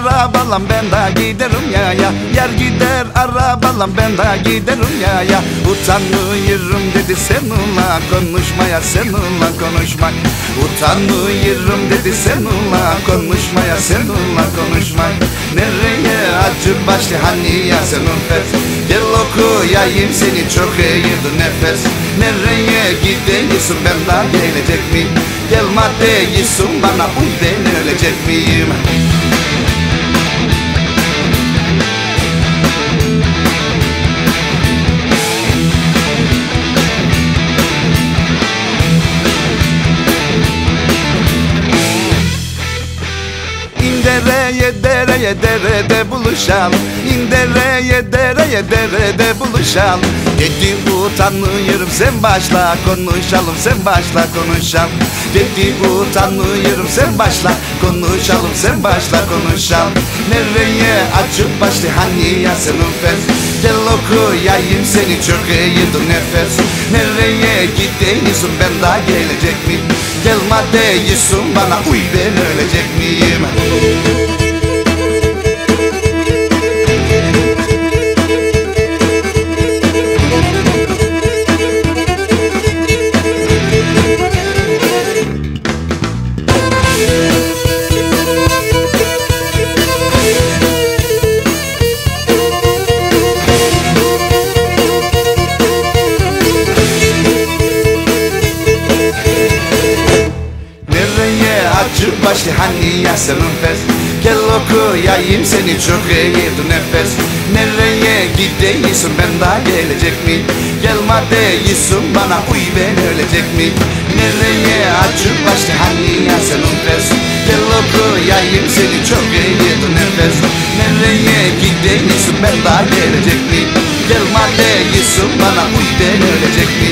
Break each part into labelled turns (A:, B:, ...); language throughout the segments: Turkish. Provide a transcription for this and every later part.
A: arabalan ben de giderim ya ya. Yer gider arabalan ben de giderim ya ya. Utanmıyorum dedi seninle konuşmaya seninle konuşmak. Utanmıyorum dedi seninle konuşmaya seninle konuşmak. Nereye acır başlı hani ya senin fes Gel okuyayım seni çok iyiydi nefes. Nereye gidiyorsun ben daha gelecek miyim Gelme değilsin bana uy ben ölecek miyim İndereye dereye derede buluşalım. İndereye dereye derede buluşalım. Dedi utanmıyorum sen başla konuşalım sen başla konuşalım. Dedi utanmıyorum sen başla konuşalım sen başla konuşalım. Nereye açıp başlı hani ya senin fes? Gel okuyayım seni çok iyiydi nefes. Nereye gidiyorsun ben daha gelecek miyim? Değilsin bana uy ben ölecek miyim Acı başlı hani ya senin fes. Gel okuyayım seni çok iyiydi nefes. Nereye gidiyorsun ben daha gelecek mi? Gelme değilsin bana uy ben ölecek mi? Nereye acı başlı hani ya senin fes. Gel okuyayım seni çok iyiydi nefes. Nereye gidiyorsun ben daha gelecek mi? Gelme değilsin bana uy ben ölecek mi?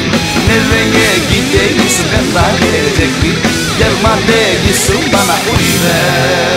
A: Nereye gidiyorsun ben daha gelecek mi? Gelme değilsin bana uy ver